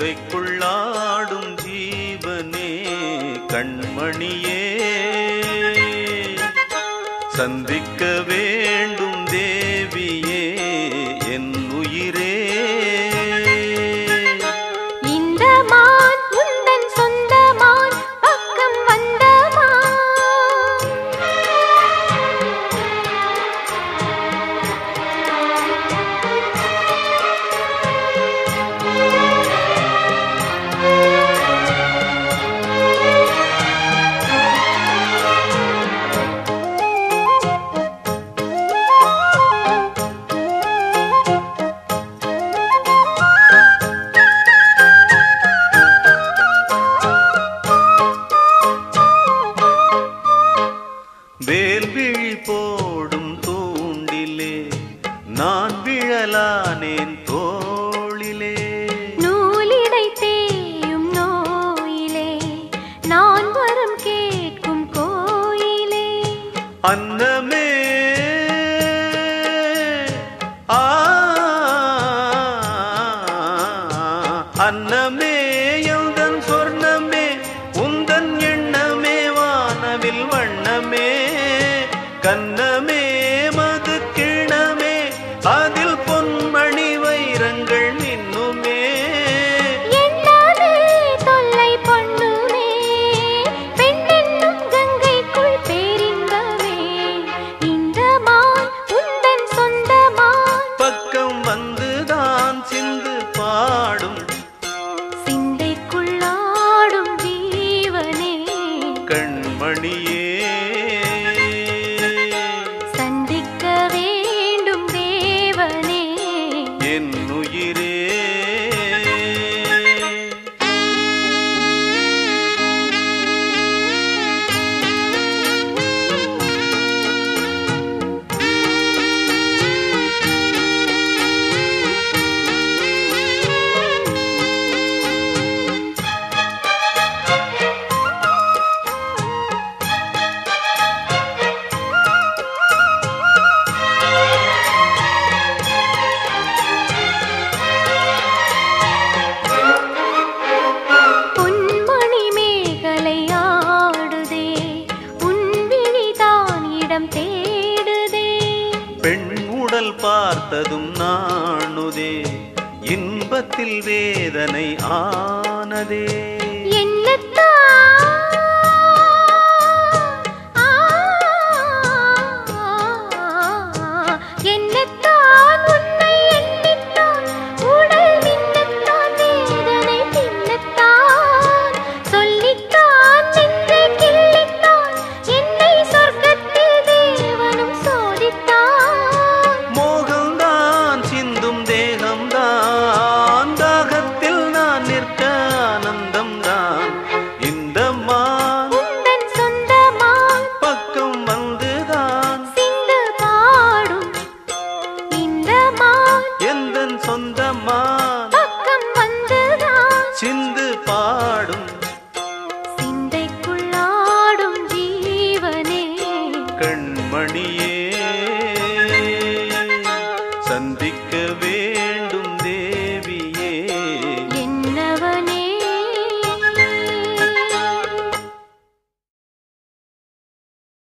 சிந்தைக்குள்ளாடும் ஜீவனே கண்மணியே. சந்திக்கவே வேல்விழி போடும் தூண்டிலே நான் விழலானேன் தோளிலே. நூலிடை தேயும் நோயிலே நான் வரம் கேட்கும் கோயிலே. அன் காதில் பொன்மணி வைரங்கள் பார்த்ததும் நாணுதே இன்பத்தில் வேதனை ஆனதே.